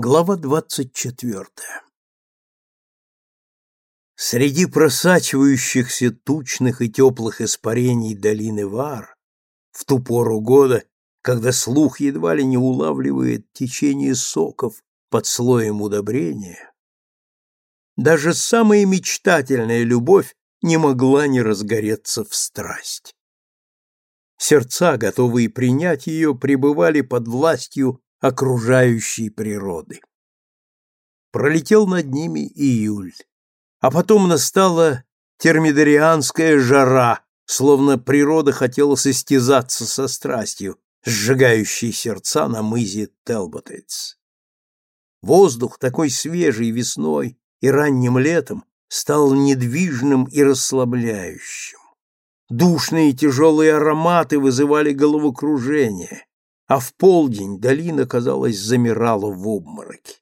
Глава двадцать четвертая Среди просачивающихся тучных и теплых испарений долины Вар, в ту пору года, когда слух едва ли не улавливает течение соков под слоем удобрения, даже самая мечтательная любовь не могла не разгореться в страсть. Сердца, готовые принять ее, пребывали под властью окружающей природы. Пролетел над ними июль, а потом настала термидорианская жара, словно природа хотела состязаться со страстью, сжигающей сердца на мызе Телботец. Воздух, такой свежий весной и ранним летом, стал недвижным и расслабляющим. Душные тяжелые ароматы вызывали головокружение, а в полдень долина, казалось, замирала в обмороке.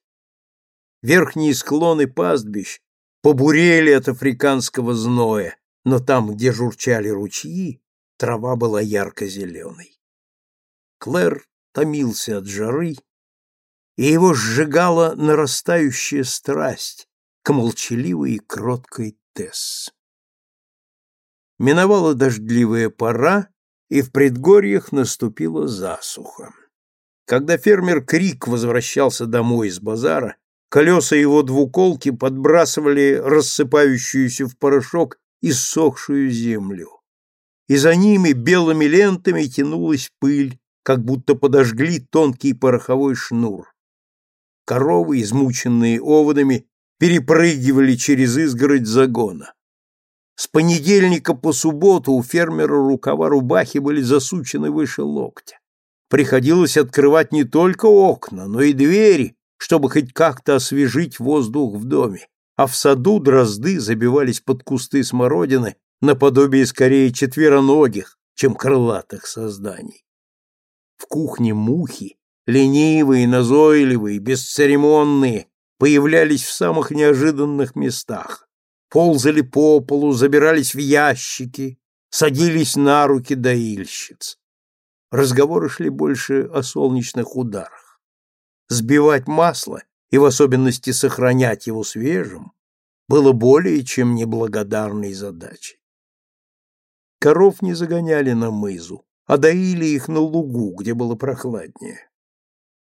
Верхние склоны пастбищ побурели от африканского зноя, но там, где журчали ручьи, трава была ярко-зеленой. Клэр томился от жары, и его сжигала нарастающая страсть к молчаливой и кроткой Тесс. Миновала дождливая пора, и в предгорьях наступила засуха. Когда фермер Крик возвращался домой из базара, колеса его двуколки подбрасывали рассыпающуюся в порошок иссохшую землю. И за ними белыми лентами тянулась пыль, как будто подожгли тонкий пороховой шнур. Коровы, измученные оводами, перепрыгивали через изгородь загона. С понедельника по субботу у фермера рукава рубахи были засучены выше локтя. Приходилось открывать не только окна, но и двери, чтобы хоть как-то освежить воздух в доме, а в саду дрозды забивались под кусты смородины наподобие скорее четвероногих, чем крылатых созданий. В кухне мухи, ленивые, назойливые, бесцеремонные, появлялись в самых неожиданных местах ползали по полу, забирались в ящики, садились на руки доильщиц. Разговоры шли больше о солнечных ударах. Сбивать масло и в особенности сохранять его свежим было более чем неблагодарной задачей. Коров не загоняли на мызу, а доили их на лугу, где было прохладнее.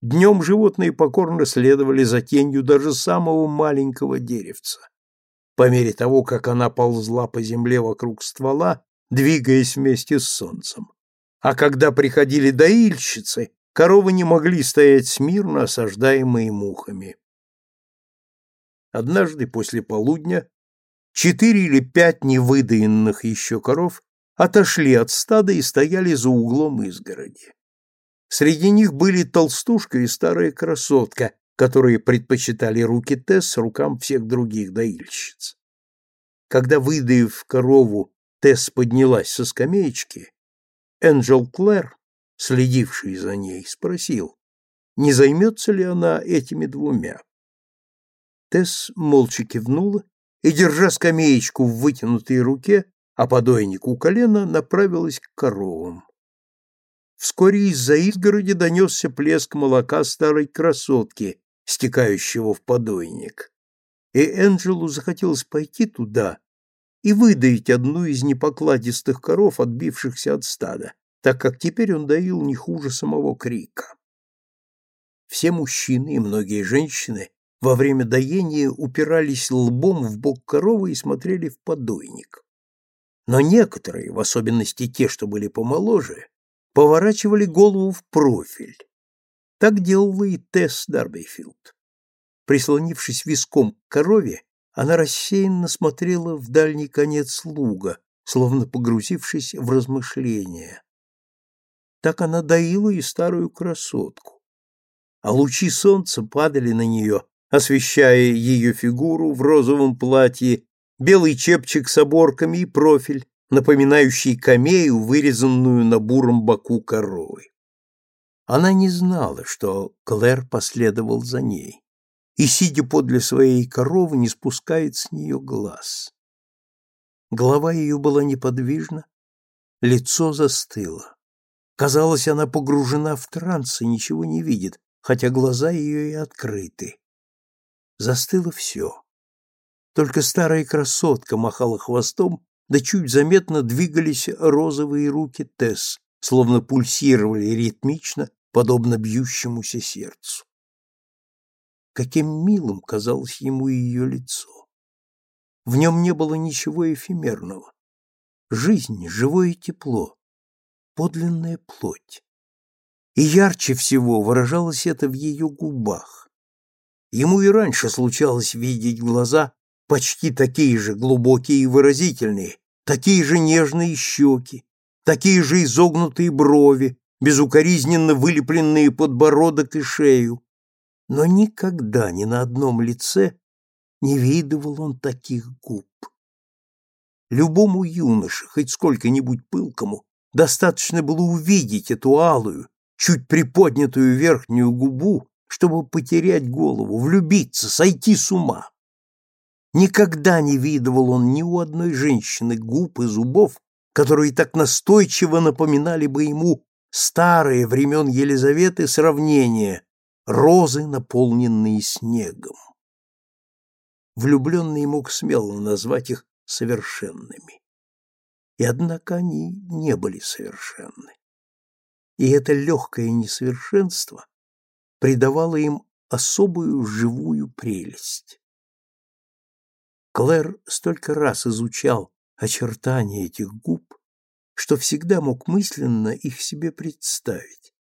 Днем животные покорно следовали за тенью даже самого маленького деревца по мере того, как она ползла по земле вокруг ствола, двигаясь вместе с солнцем. А когда приходили доильщицы, коровы не могли стоять смирно, осаждаемые мухами. Однажды после полудня четыре или пять невыдаенных еще коров отошли от стада и стояли за углом изгороди. Среди них были толстушка и старая красотка, которые предпочитали руки Тесс рукам всех других доильщиц. Когда, выдаив корову, Тесс поднялась со скамеечки, Энджел Клэр, следивший за ней, спросил, не займется ли она этими двумя. Тесс молча кивнула и, держа скамеечку в вытянутой руке, а подойник у колена, направилась к коровам. Вскоре из-за изгороди донесся плеск молока старой красотки, стекающего в подойник. И Энджелу захотелось пойти туда и выдаить одну из непокладистых коров, отбившихся от стада, так как теперь он доил не хуже самого крика. Все мужчины и многие женщины во время доения упирались лбом в бок коровы и смотрели в подойник. Но некоторые, в особенности те, что были помоложе, поворачивали голову в профиль, так делала и Тесс Дарбейфилд. Прислонившись виском к корове, она рассеянно смотрела в дальний конец луга, словно погрузившись в размышления. Так она доила и старую красотку. А лучи солнца падали на нее, освещая ее фигуру в розовом платье, белый чепчик с оборками и профиль, напоминающий камею, вырезанную на буром боку коровы. Она не знала, что Клэр последовал за ней, и, сидя подле своей коровы, не спускает с нее глаз. Голова ее была неподвижна, лицо застыло. Казалось, она погружена в транс и ничего не видит, хотя глаза ее и открыты. Застыло все. Только старая красотка махала хвостом, да чуть заметно двигались розовые руки Тесс, словно пульсировали ритмично, подобно бьющемуся сердцу. Каким милым казалось ему ее лицо. В нем не было ничего эфемерного. Жизнь, живое тепло, подлинная плоть. И ярче всего выражалось это в ее губах. Ему и раньше случалось видеть глаза, почти такие же глубокие и выразительные, такие же нежные щеки, такие же изогнутые брови, безукоризненно вылепленные подбородок и шею. Но никогда ни на одном лице не видывал он таких губ. Любому юноше, хоть сколько-нибудь пылкому, достаточно было увидеть эту алую, чуть приподнятую верхнюю губу, чтобы потерять голову, влюбиться, сойти с ума. Никогда не видывал он ни у одной женщины губ и зубов, которые так настойчиво напоминали бы ему старые времен Елизаветы сравнения розы, наполненные снегом. Влюбленный мог смело назвать их совершенными. И однако они не были совершенны. И это легкое несовершенство придавало им особую живую прелесть. Клэр столько раз изучал очертания этих губ, что всегда мог мысленно их себе представить.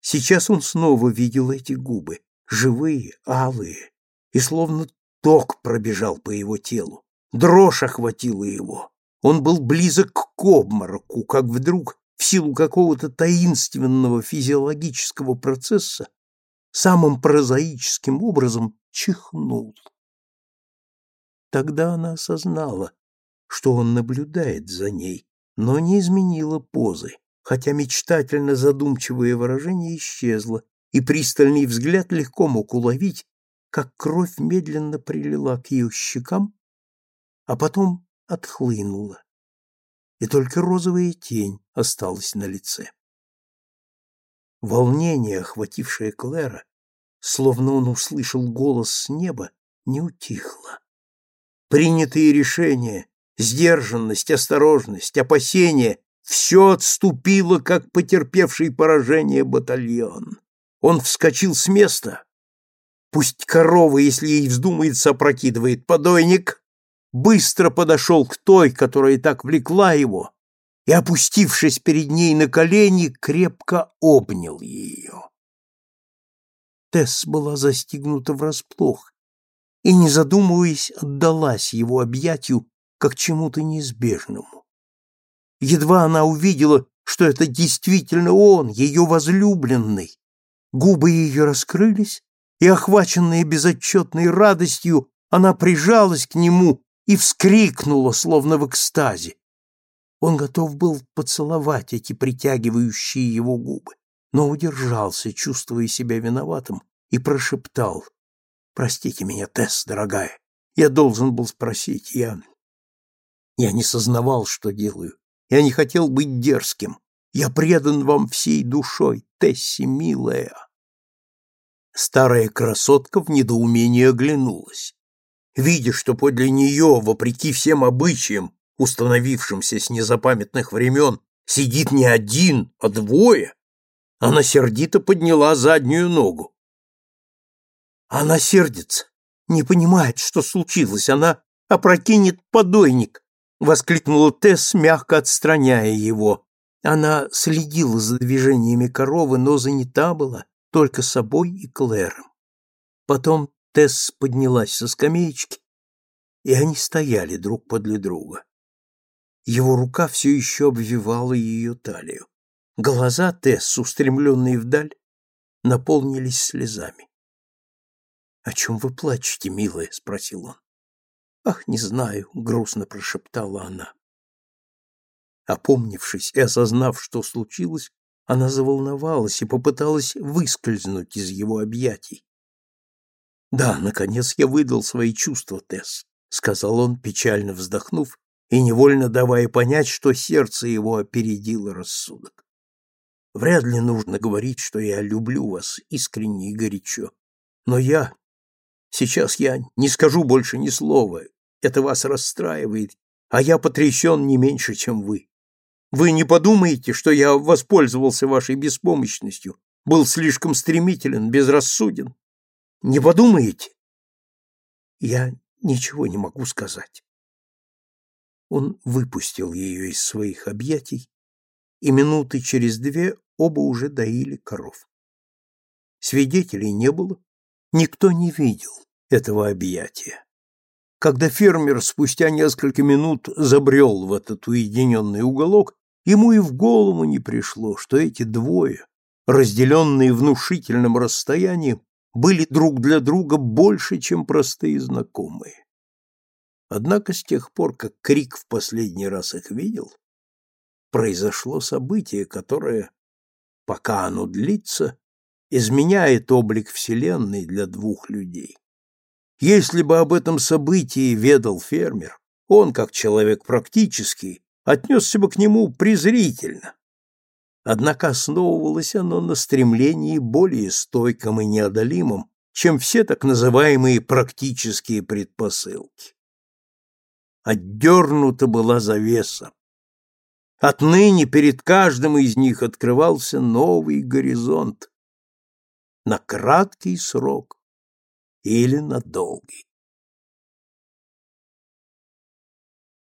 Сейчас он снова видел эти губы, живые, алые, и словно ток пробежал по его телу. Дрожь охватила его. Он был близок к обмороку, как вдруг, в силу какого-то таинственного физиологического процесса, самым прозаическим образом чихнул. Тогда она осознала, что он наблюдает за ней, но не изменила позы, хотя мечтательно задумчивое выражение исчезло, и пристальный взгляд легко мог уловить, как кровь медленно прилила к ее щекам, а потом отхлынула, и только розовая тень осталась на лице. Волнение, охватившее Клэра, словно он услышал голос с неба, не утихло. Принятые решения, сдержанность, осторожность, опасения — все отступило, как потерпевший поражение батальон. Он вскочил с места. Пусть корова, если ей вздумается, опрокидывает подойник, быстро подошел к той, которая так влекла его, и, опустившись перед ней на колени, крепко обнял ее. Тесс была застигнута врасплох и, не задумываясь, отдалась его объятию как чему-то неизбежному. Едва она увидела, что это действительно он, ее возлюбленный, губы ее раскрылись, и, охваченная безотчетной радостью, она прижалась к нему и вскрикнула, словно в экстазе. Он готов был поцеловать эти притягивающие его губы, но удержался, чувствуя себя виноватым, и прошептал Простите меня, Тесс, дорогая. Я должен был спросить. Я... Я не сознавал, что делаю. Я не хотел быть дерзким. Я предан вам всей душой, Тесси, милая. Старая красотка в недоумении оглянулась. Видя, что подле нее, вопреки всем обычаям, установившимся с незапамятных времен, сидит не один, а двое, она сердито подняла заднюю ногу. Она сердится, не понимает, что случилось. Она опрокинет подойник, воскликнула Тесс, мягко отстраняя его. Она следила за движениями коровы, но занята была только собой и Клэром. Потом Тесс поднялась со скамеечки, и они стояли друг подле друга. Его рука все еще обвивала ее талию. Глаза Тесс, устремленные вдаль, наполнились слезами. «О чем вы плачете, милая?» — спросил он. «Ах, не знаю», — грустно прошептала она. Опомнившись и осознав, что случилось, она заволновалась и попыталась выскользнуть из его объятий. «Да, наконец я выдал свои чувства, Тесс», — сказал он, печально вздохнув и невольно давая понять, что сердце его опередило рассудок. Вряд ли нужно говорить, что я люблю вас искренне и горячо. Но я... Сейчас я не скажу больше ни слова. Это вас расстраивает, а я потрясен не меньше, чем вы. Вы не подумаете, что я воспользовался вашей беспомощностью, был слишком стремителен, безрассуден? Не подумаете? Я ничего не могу сказать. Он выпустил ее из своих объятий, и минуты через две оба уже доили коров. Свидетелей не было, никто не видел этого объятия. Когда фермер спустя несколько минут забрел в этот уединенный уголок, ему и в голову не пришло, что эти двое, разделенные внушительным расстоянием, были друг для друга больше, чем простые знакомые. Однако с тех пор, как Крик в последний раз их видел, произошло событие, которое, пока оно длится, изменяет облик Вселенной для двух людей. Если бы об этом событии ведал фермер, он, как человек практический, отнесся бы к нему презрительно. Однако основывалось оно на стремлении более стойком и неодолимом, чем все так называемые практические предпосылки. Отдернута была завеса. Отныне перед каждым из них открывался новый горизонт на краткий срок или на долгий.